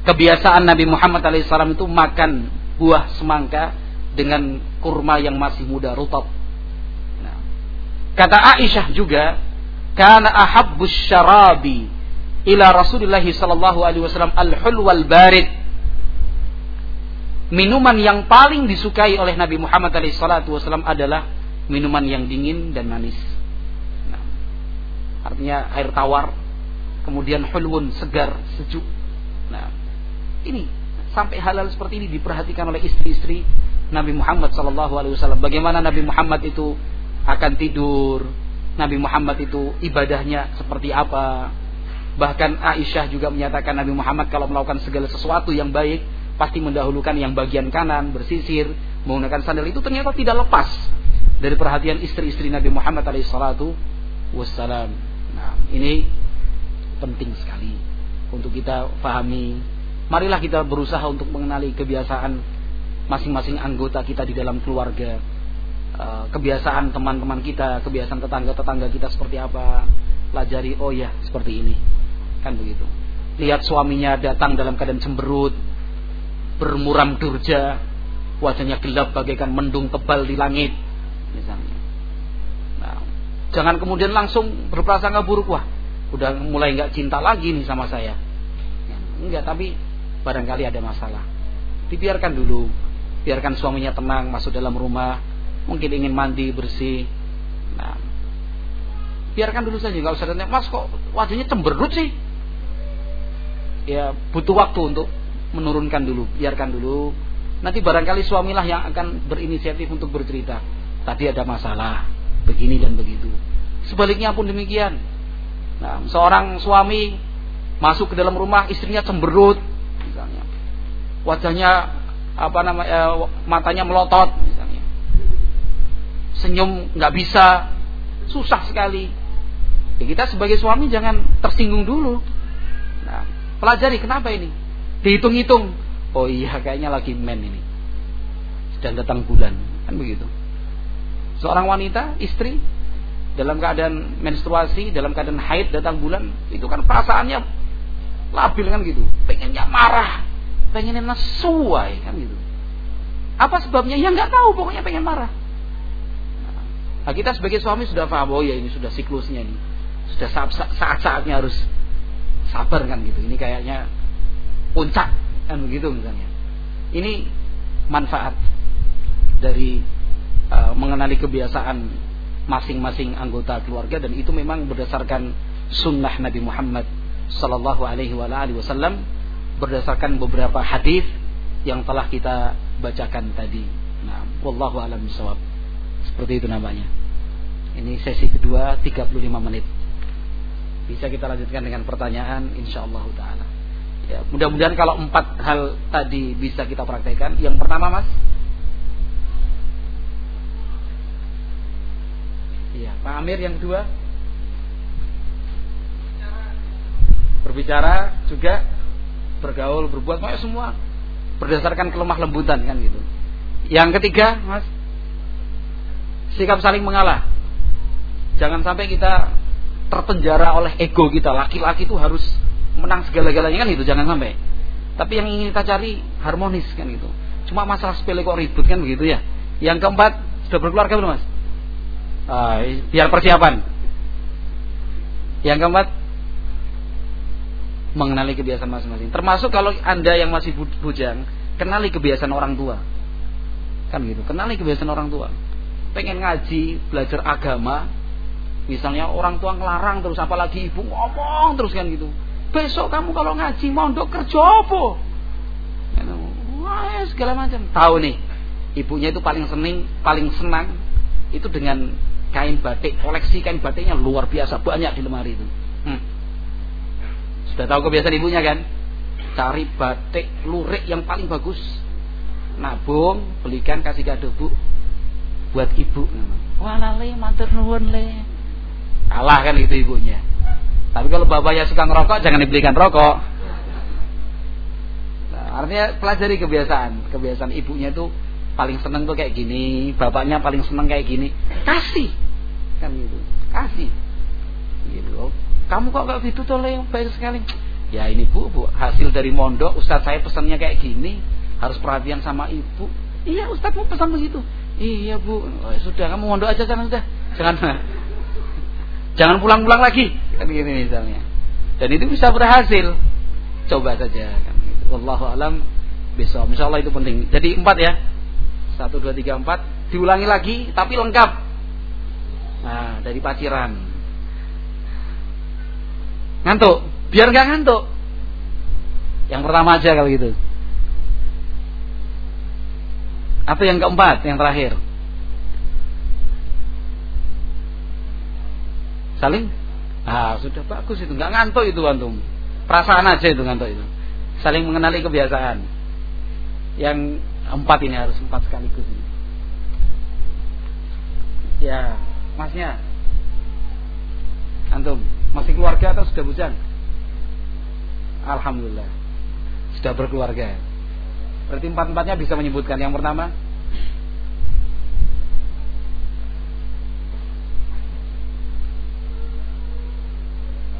Kebiasaan Nabi Muhammad alaihi itu makan buah semangka dengan kurma yang masih muda rutab. Nah. Kata Aisyah juga, karena ahabbus syarabi ila Rasulullah sallallahu alaihi wasallam al-hul wal barid. Minuman yang paling disukai oleh Nabi Muhammad wasallam adalah minuman yang dingin dan manis. Nah, artinya air tawar, kemudian hulwun segar, sejuk. Nah, ini sampai halal seperti ini diperhatikan oleh istri-istri Nabi Muhammad wasallam. Bagaimana Nabi Muhammad itu akan tidur, Nabi Muhammad itu ibadahnya seperti apa. Bahkan Aisyah juga menyatakan Nabi Muhammad kalau melakukan segala sesuatu yang baik pasti mendahulukan yang bagian kanan, bersisir, menggunakan sandal. Itu ternyata tidak lepas dari perhatian istri-istri Nabi Muhammad alaihi salatu wassalam. Nah, ini penting sekali untuk kita fahami. Marilah kita berusaha untuk mengenali kebiasaan masing-masing anggota kita di dalam keluarga. Eh, kebiasaan teman-teman kita kebiasaan tetangga-tetangga kita seperti apa? Pelajari oh ya seperti ini. Kan begitu. Lihat suaminya datang dalam keadaan cemberut bermuram durja wajahnya gelap bagaikan mendung tebal di langit misalnya nah, jangan kemudian langsung berprasangka buruk wah udah mulai nggak cinta lagi nih sama saya enggak tapi barangkali ada masalah. Dibiarkan dulu, biarkan suaminya tenang masuk dalam rumah, mungkin ingin mandi bersih. Nah, biarkan dulu saja, nggak usah tanya, Mas kok wajahnya cemberut sih? Ya butuh waktu untuk menurunkan dulu, biarkan dulu. Nanti barangkali suamilah yang akan berinisiatif untuk bercerita. Tadi ada masalah, begini dan begitu. Sebaliknya pun demikian. Nah, seorang suami masuk ke dalam rumah, istrinya cemberut, wajahnya apa namanya eh, matanya melotot misalnya. Senyum nggak bisa, susah sekali. Ya kita sebagai suami jangan tersinggung dulu. Nah, pelajari kenapa ini? Dihitung-hitung. Oh iya kayaknya lagi men ini. Sedang datang bulan, kan begitu. Seorang wanita, istri dalam keadaan menstruasi, dalam keadaan haid datang bulan, itu kan perasaannya labil kan gitu. Pengennya marah, pengennya nesuai kan gitu. Apa sebabnya? Ya nggak tahu, pokoknya pengen marah. Nah, kita sebagai suami sudah paham, oh ya ini sudah siklusnya ini. Sudah saat-saatnya harus sabar kan gitu. Ini kayaknya puncak kan begitu misalnya. Ini manfaat dari uh, mengenali kebiasaan masing-masing anggota keluarga dan itu memang berdasarkan sunnah Nabi Muhammad Sallallahu Alaihi Wasallam berdasarkan beberapa hadis yang telah kita bacakan tadi. Nah, wallahu alam bisawab. Seperti itu namanya. Ini sesi kedua 35 menit. Bisa kita lanjutkan dengan pertanyaan insyaallah taala. Ya, mudah-mudahan kalau empat hal tadi bisa kita praktekkan. Yang pertama, Mas, Iya, Pak Amir yang kedua berbicara juga bergaul, berbuat pokoknya semua berdasarkan kelemah lembutan kan gitu. Yang ketiga, Mas, sikap saling mengalah. Jangan sampai kita terpenjara oleh ego kita. Laki-laki itu harus menang segala-galanya kan gitu, jangan sampai. Tapi yang ingin kita cari harmonis kan gitu. Cuma masalah sepele kok ribut kan begitu ya. Yang keempat, sudah berkeluarga belum Mas? Ah, biar persiapan. Yang keempat, mengenali kebiasaan masing-masing. Termasuk kalau anda yang masih bujang, kenali kebiasaan orang tua. Kan gitu, kenali kebiasaan orang tua. Pengen ngaji, belajar agama, misalnya orang tua ngelarang terus, apalagi ibu ngomong terus kan gitu. Besok kamu kalau ngaji mondok kerja apa? Wah, segala macam. Tahu nih, ibunya itu paling seneng, paling senang itu dengan kain batik, koleksi kain batiknya luar biasa banyak di lemari itu. Hmm. Sudah tahu kebiasaan ibunya kan? Cari batik lurik yang paling bagus. Nabung, belikan kasih kado bu buat ibu. Wah lale matur nuwun le. Kalah kan itu ibunya. Tapi kalau bapaknya suka ngerokok jangan dibelikan rokok. Nah, artinya pelajari kebiasaan. Kebiasaan ibunya itu paling seneng tuh kayak gini, bapaknya paling seneng kayak gini. Kasih. Kan gitu. Kasih. Gitu. Oh, kamu kok gak gitu tuh yang baik sekali. Ya ini bu bu hasil dari mondok ustadz saya pesannya kayak gini harus perhatian sama ibu. Iya ustadz mau pesan begitu. Iya bu. Oh, sudah kamu mondok aja sana sudah. Jangan jangan pulang-pulang lagi kan gini misalnya dan itu bisa berhasil coba saja kan gitu. Wallahu alam besok insyaallah itu penting jadi empat ya satu dua tiga empat diulangi lagi tapi lengkap Nah, dari paciran. Ngantuk, biar nggak ngantuk. Yang pertama aja kalau gitu. Atau yang keempat, yang terakhir. Saling? Ah, sudah bagus itu, nggak ngantuk itu antum. Perasaan aja itu ngantuk itu. Saling mengenali kebiasaan. Yang empat ini harus empat sekaligus ini. Ya, Masnya Antum Masih keluarga atau sudah bujang Alhamdulillah Sudah berkeluarga Berarti empat-empatnya bisa menyebutkan Yang pertama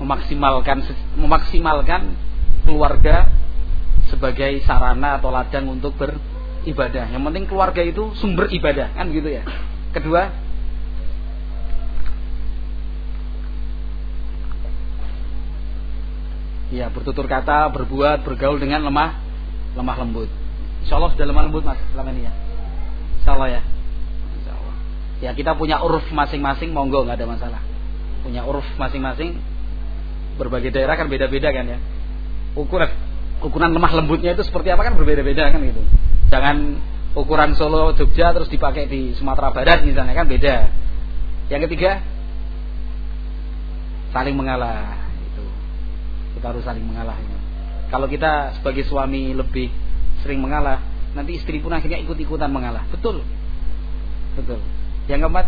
Memaksimalkan Memaksimalkan keluarga Sebagai sarana atau ladang untuk beribadah Yang penting keluarga itu sumber ibadah Kan gitu ya Kedua Ya, bertutur kata, berbuat, bergaul dengan lemah lemah lembut. Insya Allah sudah lemah lembut mas selama ini ya. Insya ya. Ya kita punya uruf masing-masing, monggo nggak ada masalah. Punya uruf masing-masing. Berbagai daerah kan beda-beda kan ya. Ukuran ukuran lemah lembutnya itu seperti apa kan berbeda-beda kan gitu. Jangan ukuran Solo Jogja terus dipakai di Sumatera Barat misalnya kan beda. Yang ketiga saling mengalah kita harus saling mengalah Kalau kita sebagai suami lebih sering mengalah, nanti istri pun akhirnya ikut-ikutan mengalah. Betul. Betul. Yang keempat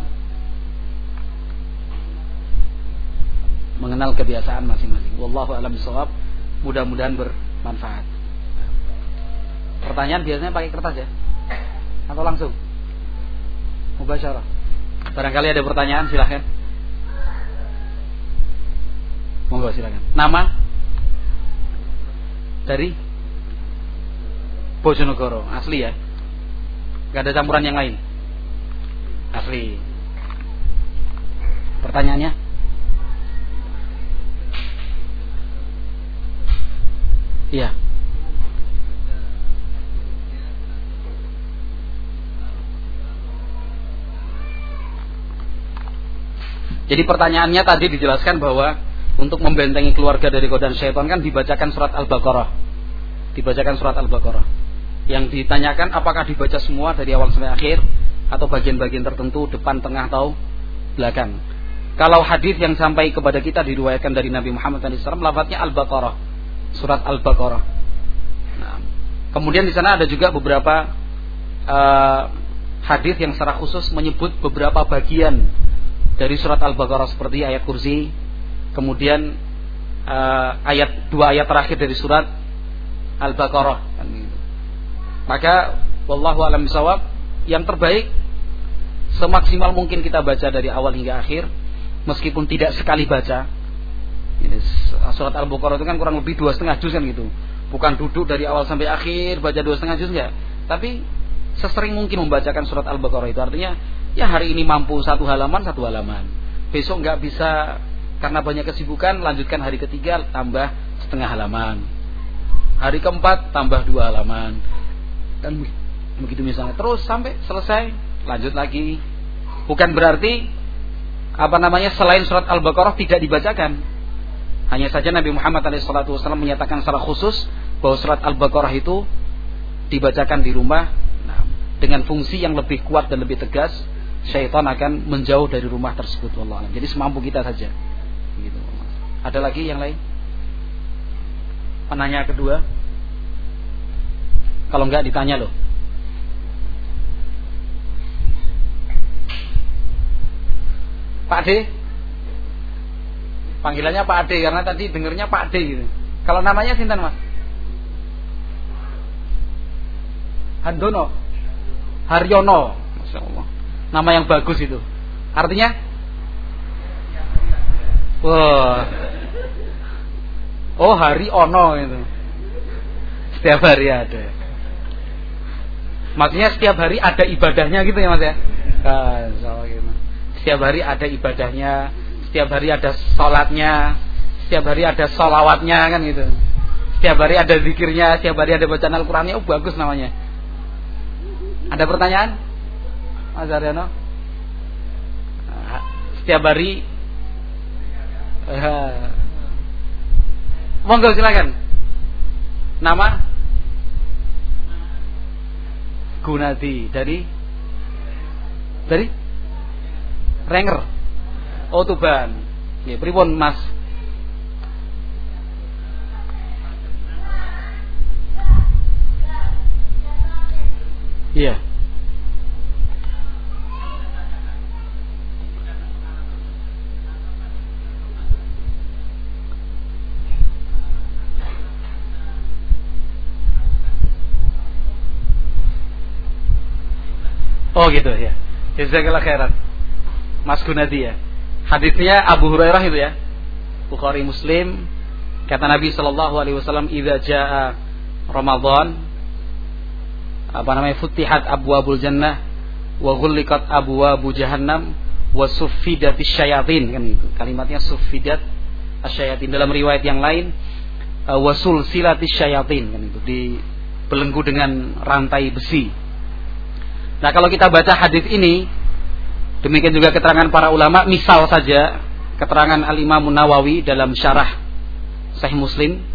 mengenal kebiasaan masing-masing. Wallahu a'lam bishawab. Mudah-mudahan bermanfaat. Pertanyaan biasanya pakai kertas ya? Atau langsung? Mubasyarah. Barangkali ada pertanyaan silahkan. Monggo silakan. Nama? Dari Bojonegoro, asli ya? Gak ada campuran yang lain? Asli. Pertanyaannya? Iya. Jadi pertanyaannya tadi dijelaskan bahwa untuk membentengi keluarga dari godaan syaitan kan dibacakan surat Al-Baqarah. Dibacakan surat Al-Baqarah. Yang ditanyakan apakah dibaca semua dari awal sampai akhir atau bagian-bagian tertentu depan, tengah atau belakang. Kalau hadis yang sampai kepada kita diriwayatkan dari Nabi Muhammad SAW, lafadznya Al-Baqarah, surat Al-Baqarah. Nah, kemudian di sana ada juga beberapa uh, hadis yang secara khusus menyebut beberapa bagian dari surat Al-Baqarah seperti ayat kursi, kemudian uh, ayat dua ayat terakhir dari surat Al-Baqarah. Maka wallahu alam bisawab yang terbaik semaksimal mungkin kita baca dari awal hingga akhir meskipun tidak sekali baca. Ini surat Al-Baqarah itu kan kurang lebih dua setengah juz kan gitu. Bukan duduk dari awal sampai akhir baca dua setengah juz enggak. Tapi sesering mungkin membacakan surat Al-Baqarah itu artinya Ya hari ini mampu satu halaman satu halaman. Besok nggak bisa karena banyak kesibukan lanjutkan hari ketiga tambah setengah halaman. Hari keempat tambah dua halaman. Dan begitu misalnya terus sampai selesai lanjut lagi. Bukan berarti apa namanya selain surat Al-Baqarah tidak dibacakan. Hanya saja Nabi Muhammad SAW menyatakan secara khusus bahwa surat Al-Baqarah itu dibacakan di rumah nah, dengan fungsi yang lebih kuat dan lebih tegas syaitan akan menjauh dari rumah tersebut Allah. Jadi semampu kita saja. Gitu. Ada lagi yang lain? Penanya kedua? Kalau enggak ditanya loh. Pak D? Panggilannya Pak D karena tadi dengernya Pak D gitu. Kalau namanya Sintan Mas? Handono. Haryono. Masya Allah nama yang bagus itu. Artinya? Wah. Oh, hari ono itu. Setiap hari ada. Maksudnya setiap hari ada ibadahnya gitu ya Mas ya? Nah. Setiap hari ada ibadahnya, setiap hari ada sholatnya, setiap hari ada sholawatnya kan gitu. Setiap hari ada zikirnya, setiap hari ada bacaan Al-Qurannya, oh bagus namanya. Ada pertanyaan? Mas Aryono? Setiap hari uh, Monggo silakan. Nama? Gunadi dari dari Renger. Oh Tuban. Ya, pripun Mas? Iya. Oh gitu ya. Jazakallah khairan. Mas Gunadi ya. Hadisnya Abu Hurairah itu ya. Bukhari Muslim. Kata Nabi sallallahu alaihi wasallam idza jaa Ramadan apa namanya futihat abwabul jannah wa ghulliqat abwabu jahannam wa suffidatis syayatin. Kan itu kalimatnya suffidat asyayatin. Dalam riwayat yang lain uh, wa sulsilatis syayatin. Kan itu dibelenggu dengan rantai besi. Nah kalau kita baca hadis ini, demikian juga keterangan para ulama, misal saja keterangan Al Imam Nawawi dalam syarah Sahih Muslim,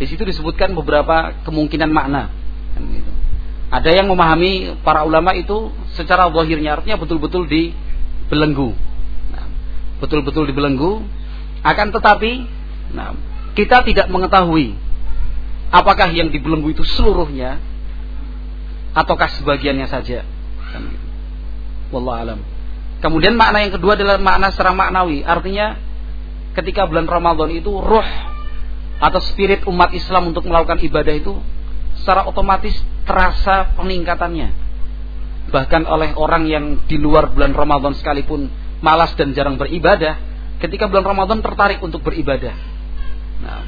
di situ disebutkan beberapa kemungkinan makna. Kan gitu. Ada yang memahami para ulama itu secara wahirnya artinya betul-betul dibelenggu, nah, betul-betul dibelenggu. Akan tetapi, nah, kita tidak mengetahui apakah yang dibelenggu itu seluruhnya ataukah sebagiannya saja? Kan gitu. Wallah alam. Kemudian makna yang kedua adalah makna secara maknawi, artinya ketika bulan Ramadan itu roh atau spirit umat Islam untuk melakukan ibadah itu secara otomatis terasa peningkatannya. Bahkan oleh orang yang di luar bulan Ramadan sekalipun malas dan jarang beribadah, ketika bulan Ramadan tertarik untuk beribadah. Nah,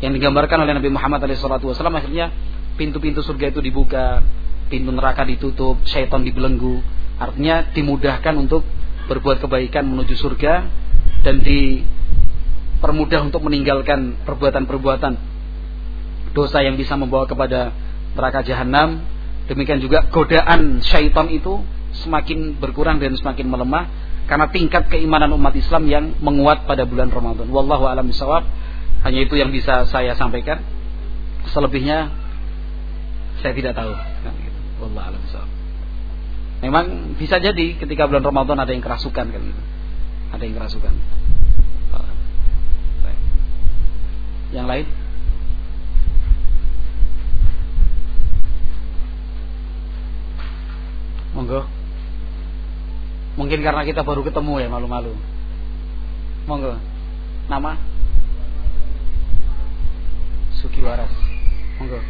yang digambarkan oleh Nabi Muhammad SAW akhirnya pintu-pintu surga itu dibuka, pintu neraka ditutup, syaitan dibelenggu. Artinya dimudahkan untuk berbuat kebaikan menuju surga dan dipermudah untuk meninggalkan perbuatan-perbuatan dosa yang bisa membawa kepada neraka jahanam. Demikian juga godaan syaitan itu semakin berkurang dan semakin melemah karena tingkat keimanan umat Islam yang menguat pada bulan Ramadan. Wallahu a'lam bishawab. Hanya itu yang bisa saya sampaikan. Selebihnya saya tidak tahu. Wallahu a'lam. Memang bisa jadi ketika bulan Ramadan ada yang kerasukan kan gitu. Ada yang kerasukan. Yang lain? Monggo. Mungkin karena kita baru ketemu ya malu-malu. Monggo. Nama? Sukiwaras. Monggo.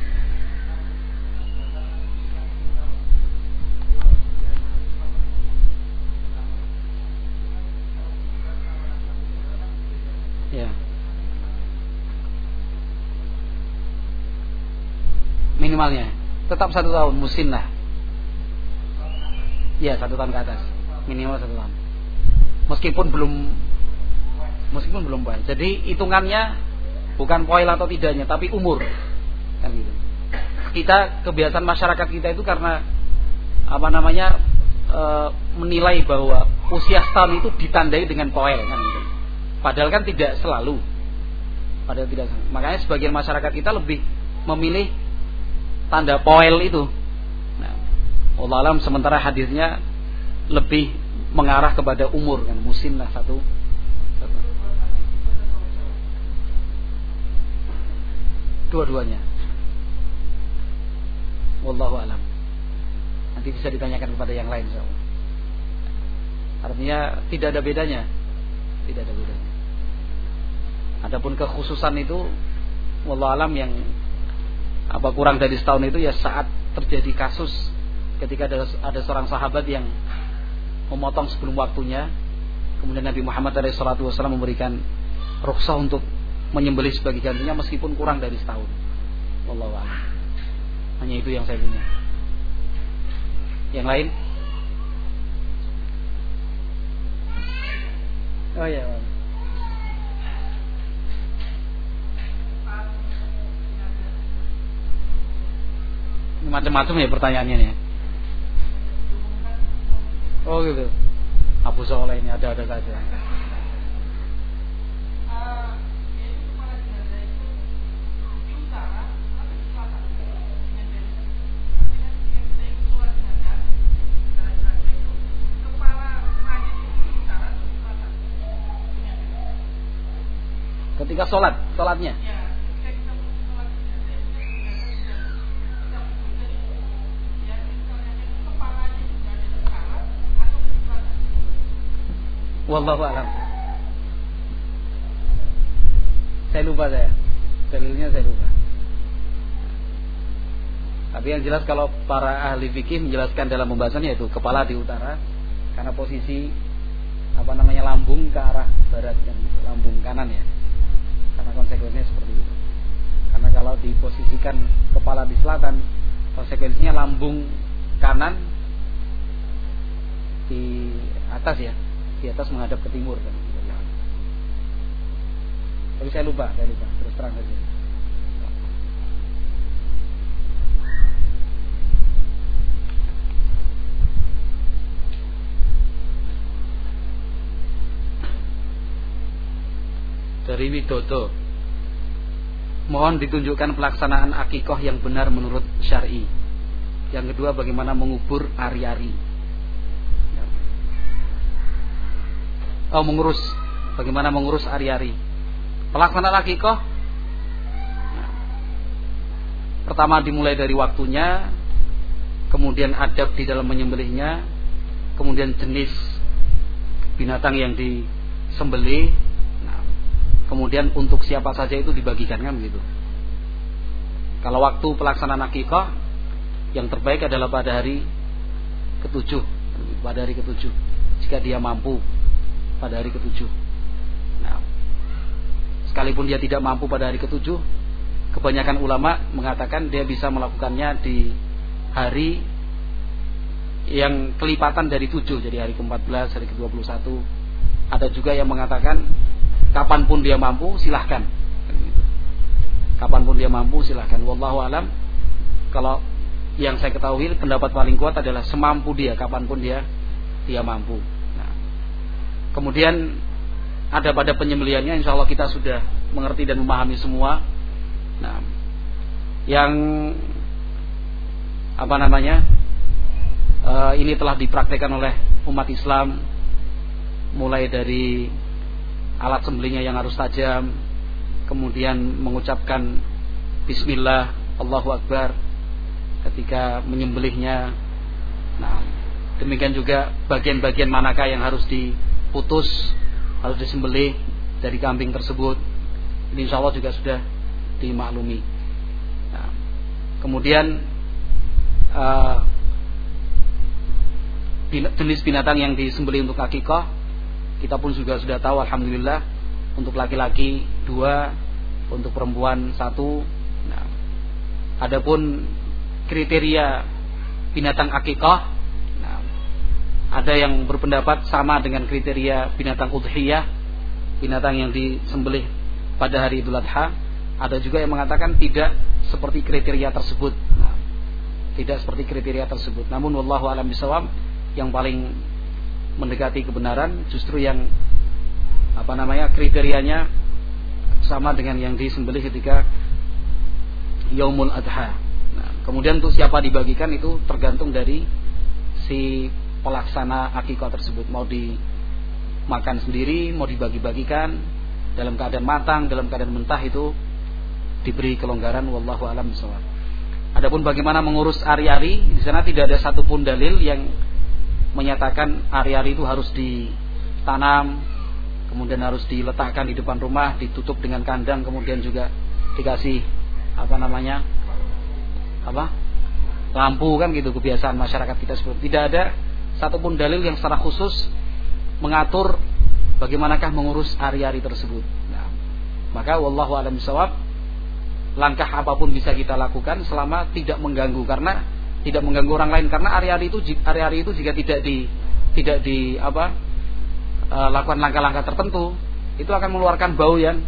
Minimalnya tetap satu tahun musinnah. Ya satu tahun ke atas minimal satu tahun. Meskipun belum meskipun belum baik. Jadi hitungannya bukan poin atau tidaknya, tapi umur. Kan gitu. Kita kebiasaan masyarakat kita itu karena apa namanya e, menilai bahwa usia setahun itu ditandai dengan poin kan gitu. Padahal kan tidak selalu. Padahal tidak selalu. Makanya sebagian masyarakat kita lebih memilih tanda poel itu. Nah, Allah alam sementara hadirnya lebih mengarah kepada umur kan musim lah satu, dua-duanya. Wallahu alam. Nanti bisa ditanyakan kepada yang lain insyaallah artinya tidak ada bedanya. Tidak ada bedanya. Adapun kekhususan itu wallahu alam yang apa kurang dari setahun itu ya saat terjadi kasus ketika ada ada seorang sahabat yang memotong sebelum waktunya. Kemudian Nabi Muhammad SAW memberikan rukhsah untuk menyembelih sebagai gantinya meskipun kurang dari setahun. A'lam. Hanya itu yang saya punya. Yang lain? Oh iya. Macam-macam ya pertanyaannya nih. Oh gitu. Abu Soleh ini ada-ada saja. Ketika sholat, sholatnya. Wallahu alam. Saya lupa saya. Dalilnya saya lupa. Tapi yang jelas kalau para ahli fikih menjelaskan dalam pembahasannya itu kepala di utara karena posisi apa namanya lambung ke arah barat kan lambung kanan ya. Karena konsekuensinya seperti itu. Karena kalau diposisikan kepala di selatan, konsekuensinya lambung kanan di atas ya di atas menghadap ke timur kan. Tapi saya lupa, saya lupa, terus terang saja. Dari Widodo Mohon ditunjukkan pelaksanaan akikoh yang benar menurut syari Yang kedua bagaimana mengubur ari-ari oh, mengurus. Bagaimana mengurus ari-ari. Pelaksanaan akikoh pertama dimulai dari waktunya, kemudian adab di dalam menyembelihnya, kemudian jenis binatang yang disembelih, nah, kemudian untuk siapa saja itu dibagikan kan begitu. Kalau waktu pelaksanaan akikah yang terbaik adalah pada hari ketujuh, pada hari ketujuh, jika dia mampu pada hari ketujuh. Nah, sekalipun dia tidak mampu pada hari ketujuh, kebanyakan ulama mengatakan dia bisa melakukannya di hari yang kelipatan dari tujuh jadi hari ke-14, hari ke-21 ada juga yang mengatakan kapan pun dia mampu silahkan. Kapan pun dia mampu silahkan. Wallahu alam. Kalau yang saya ketahui pendapat paling kuat adalah semampu dia kapan pun dia dia mampu kemudian ada pada penyembeliannya insya Allah kita sudah mengerti dan memahami semua. Nah yang apa namanya uh, ini telah dipraktekkan oleh umat Islam mulai dari alat sembelihnya yang harus tajam kemudian mengucapkan Bismillah Allahu Akbar ketika menyembelihnya. Nah demikian juga bagian-bagian manakah yang harus diputus harus disembelih dari kambing tersebut. Ini insya Allah juga sudah dimaklumi. Nah, kemudian uh, jenis binatang yang disembeli untuk akikah kita pun juga sudah tahu alhamdulillah untuk laki-laki dua untuk perempuan satu. Nah, adapun kriteria binatang akikah ada yang berpendapat sama dengan kriteria binatang udhiyah binatang yang disembelih pada hari Idul Adha ada juga yang mengatakan tidak seperti kriteria tersebut nah, tidak seperti kriteria tersebut. Namun wallahu alam bisawab yang paling mendekati kebenaran justru yang apa namanya kriterianya sama dengan yang disembelih ketika yaumul adha. Nah, kemudian untuk siapa dibagikan itu tergantung dari si pelaksana akikah tersebut mau dimakan sendiri, mau dibagi-bagikan dalam keadaan matang, dalam keadaan mentah itu diberi kelonggaran wallahu alam bisawab. Adapun bagaimana mengurus ari-ari, di sana tidak ada satupun dalil yang menyatakan ari-ari itu harus ditanam, kemudian harus diletakkan di depan rumah, ditutup dengan kandang, kemudian juga dikasih apa namanya? apa? lampu kan gitu kebiasaan masyarakat kita seperti tidak ada satupun dalil yang secara khusus mengatur bagaimanakah mengurus ari-ari tersebut. Nah, maka wallahu alam bisawab langkah apa pun bisa kita lakukan selama tidak mengganggu karena tidak mengganggu orang lain karena area-area itu area-area itu jika tidak di tidak di apa e, lakukan langkah-langkah tertentu itu akan mengeluarkan bau yang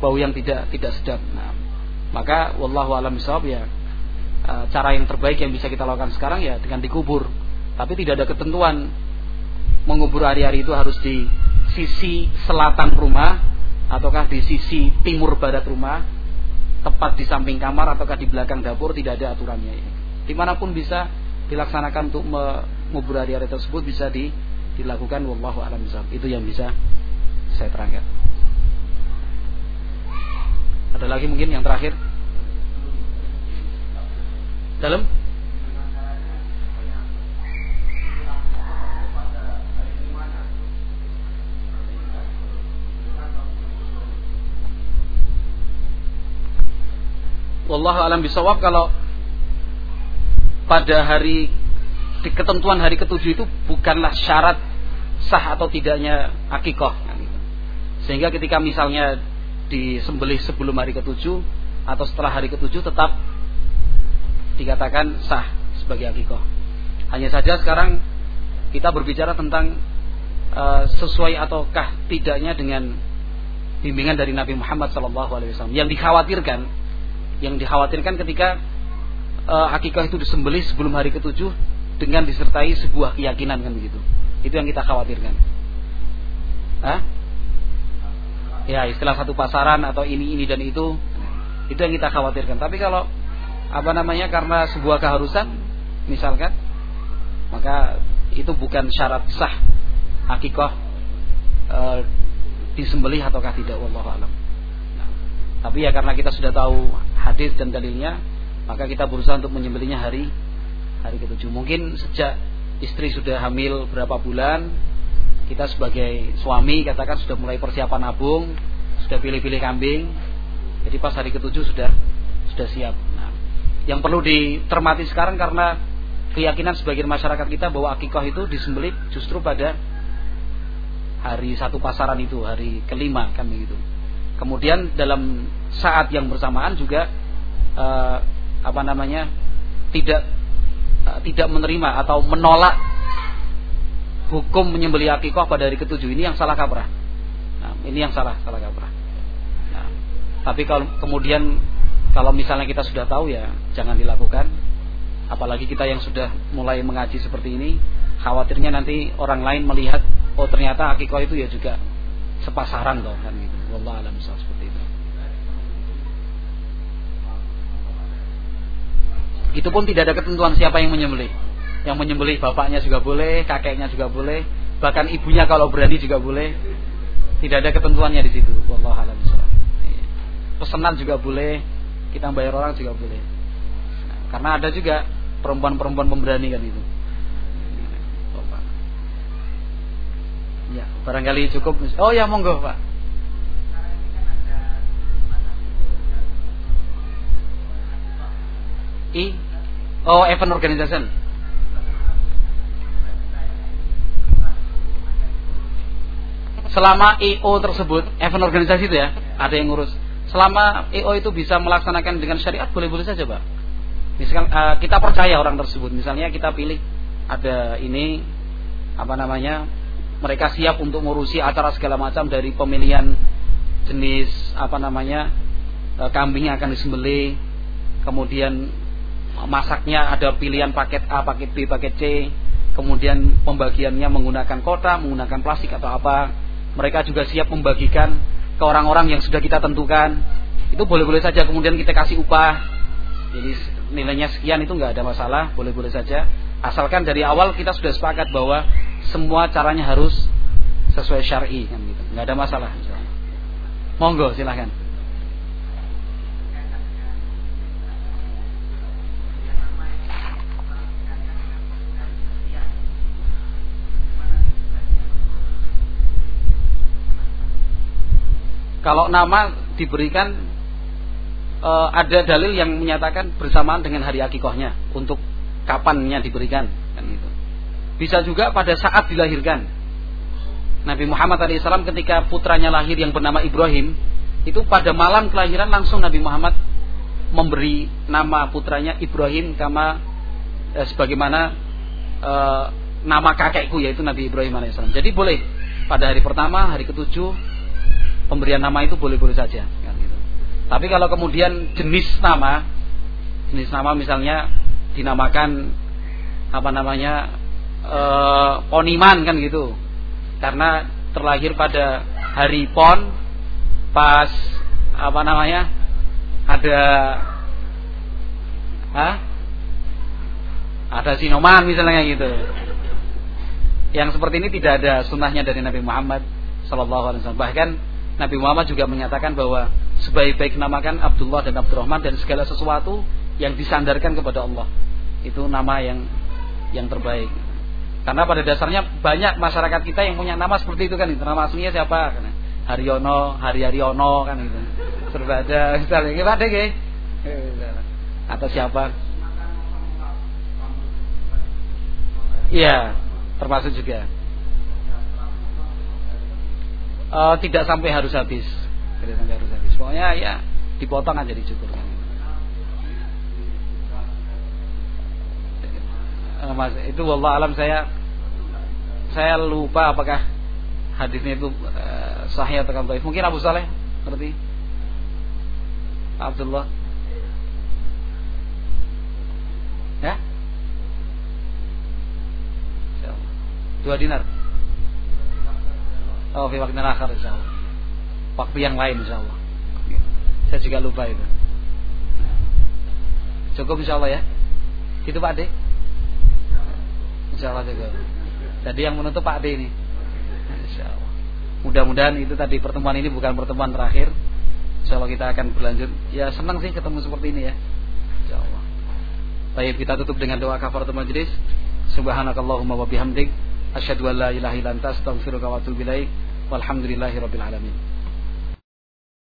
bau yang tidak tidak sedap. Nah, maka wallahu alam bisawab ya e, cara yang terbaik yang bisa kita lakukan sekarang ya dengan dikubur. Tapi tidak ada ketentuan mengubur area-area itu harus di sisi selatan rumah ataukah di sisi timur barat rumah tepat di samping kamar ataukah di belakang dapur tidak ada aturannya. Di mana pun bisa dilaksanakan untuk mengubur hari-hari tersebut bisa di, dilakukan wallahu alam Itu yang bisa saya terangkan. Ada lagi mungkin yang terakhir? Dalam Wallahu alam bisawab kalau pada hari di ketentuan hari ketujuh itu bukanlah syarat sah atau tidaknya akikoh. Sehingga ketika misalnya disembelih sebelum hari ketujuh atau setelah hari ketujuh tetap dikatakan sah sebagai akikoh. Hanya saja sekarang kita berbicara tentang uh, sesuai ataukah tidaknya dengan bimbingan dari Nabi Muhammad SAW. Yang dikhawatirkan yang dikhawatirkan ketika uh, akikah itu disembelih sebelum hari ketujuh dengan disertai sebuah keyakinan kan begitu. Itu yang kita khawatirkan. Hah? Ya istilah satu pasaran atau ini ini dan itu itu yang kita khawatirkan. Tapi kalau apa namanya karena sebuah keharusan misalkan maka itu bukan syarat sah akikah e, disembelih ataukah tidak wallahu alam. Tapi ya karena kita sudah tahu hadis dan dalilnya, maka kita berusaha untuk menyembelihnya hari hari ketujuh. Mungkin sejak istri sudah hamil berapa bulan, kita sebagai suami katakan sudah mulai persiapan nabung, sudah pilih-pilih kambing. Jadi pas hari ketujuh sudah sudah siap. Nah, yang perlu ditermati sekarang karena keyakinan sebagian masyarakat kita bahwa akikoh itu disembelih justru pada hari satu pasaran itu, hari kelima kan begitu. Kemudian dalam saat yang bersamaan juga eh, apa namanya tidak uh, tidak menerima atau menolak hukum menyembelih akikah pada hari ketujuh ini yang salah kaprah. Nah, ini yang salah salah kaprah. Nah, tapi kalau kemudian kalau misalnya kita sudah tahu ya jangan dilakukan. Apalagi kita yang sudah mulai mengaji seperti ini, khawatirnya nanti orang lain melihat oh ternyata akikah itu ya juga sepasaran loh kan gitu. Wallah alam seperti itu. Itu pun tidak ada ketentuan siapa yang menyembelih. Yang menyembelih bapaknya juga boleh, kakeknya juga boleh, bahkan ibunya kalau berani juga boleh. Tidak ada ketentuannya di situ. Wallahu a'lam iya. Pesanan juga boleh, kita bayar orang juga boleh. karena ada juga perempuan-perempuan pemberani kan itu. Ya, barangkali cukup. Oh ya, monggo, Pak. I Oh, event organization. Selama EO tersebut, event organisasi itu ya, ada yang ngurus. Selama EO itu bisa melaksanakan dengan syariat, boleh-boleh saja, Pak. Misalkan uh, kita percaya orang tersebut, misalnya kita pilih ada ini apa namanya, mereka siap untuk ngurusi acara segala macam dari pemilihan jenis apa namanya uh, kambing yang akan disembelih, kemudian masaknya ada pilihan paket A, paket B, paket C, kemudian pembagiannya menggunakan kota, menggunakan plastik atau apa. Mereka juga siap membagikan ke orang-orang yang sudah kita tentukan. Itu boleh-boleh saja kemudian kita kasih upah. Jadi nilainya sekian itu nggak ada masalah, boleh-boleh saja. Asalkan dari awal kita sudah sepakat bahwa semua caranya harus sesuai syar'i kan gitu. Nggak ada masalah. Monggo silahkan. Kalau nama diberikan e, ada dalil yang menyatakan bersamaan dengan hari akikohnya untuk kapannya diberikan kan gitu. Bisa juga pada saat dilahirkan. Nabi Muhammad SAW ketika putranya lahir yang bernama Ibrahim itu pada malam kelahiran langsung Nabi Muhammad memberi nama putranya Ibrahim kama eh, sebagaimana eh, nama kakekku yaitu Nabi Ibrahim alaihissalam. Jadi boleh pada hari pertama, hari ketujuh, pemberian nama itu boleh-boleh saja kan gitu. Tapi kalau kemudian jenis nama jenis nama misalnya dinamakan apa namanya e, poniman kan gitu. Karena terlahir pada hari pon pas apa namanya ada Hah? ada sinoman misalnya gitu yang seperti ini tidak ada sunnahnya dari Nabi Muhammad Sallallahu Alaihi Wasallam bahkan Nabi Muhammad juga menyatakan bahwa sebaik-baik namakan Abdullah dan Abdurrahman dan segala sesuatu yang disandarkan kepada Allah. Itu nama yang yang terbaik. Karena pada dasarnya banyak masyarakat kita yang punya nama seperti itu kan. Nama aslinya siapa? Haryono, Hari Haryono kan itu. Serbada, misalnya gimana? Atau siapa? Iya, termasuk juga uh, tidak sampai harus habis. Tidak sampai harus habis. Pokoknya ya dipotong aja dicukur uh, mas itu wallah alam saya saya lupa apakah hadisnya itu uh, sahih atau baik. Mungkin Abu Saleh ngerti? Abdullah. Ya? Dua dinar Oh, fi waktu akhir insyaallah. Waktu yang lain insyaallah. Saya juga lupa itu. Cukup insyaallah ya. Itu Pak De. Insyaallah cukup. Jadi yang menutup Pak De ini. Insyaallah. Mudah-mudahan itu tadi pertemuan ini bukan pertemuan terakhir. Insyaallah kita akan berlanjut. Ya senang sih ketemu seperti ini ya. Insyaallah. Baik, kita tutup dengan doa kafaratul majlis. Subhanakallahumma wa bihamdik asyhadu an la ilaha illa astaghfiruka wa atubu ilaik. Walhamdulillahirabbil alamin.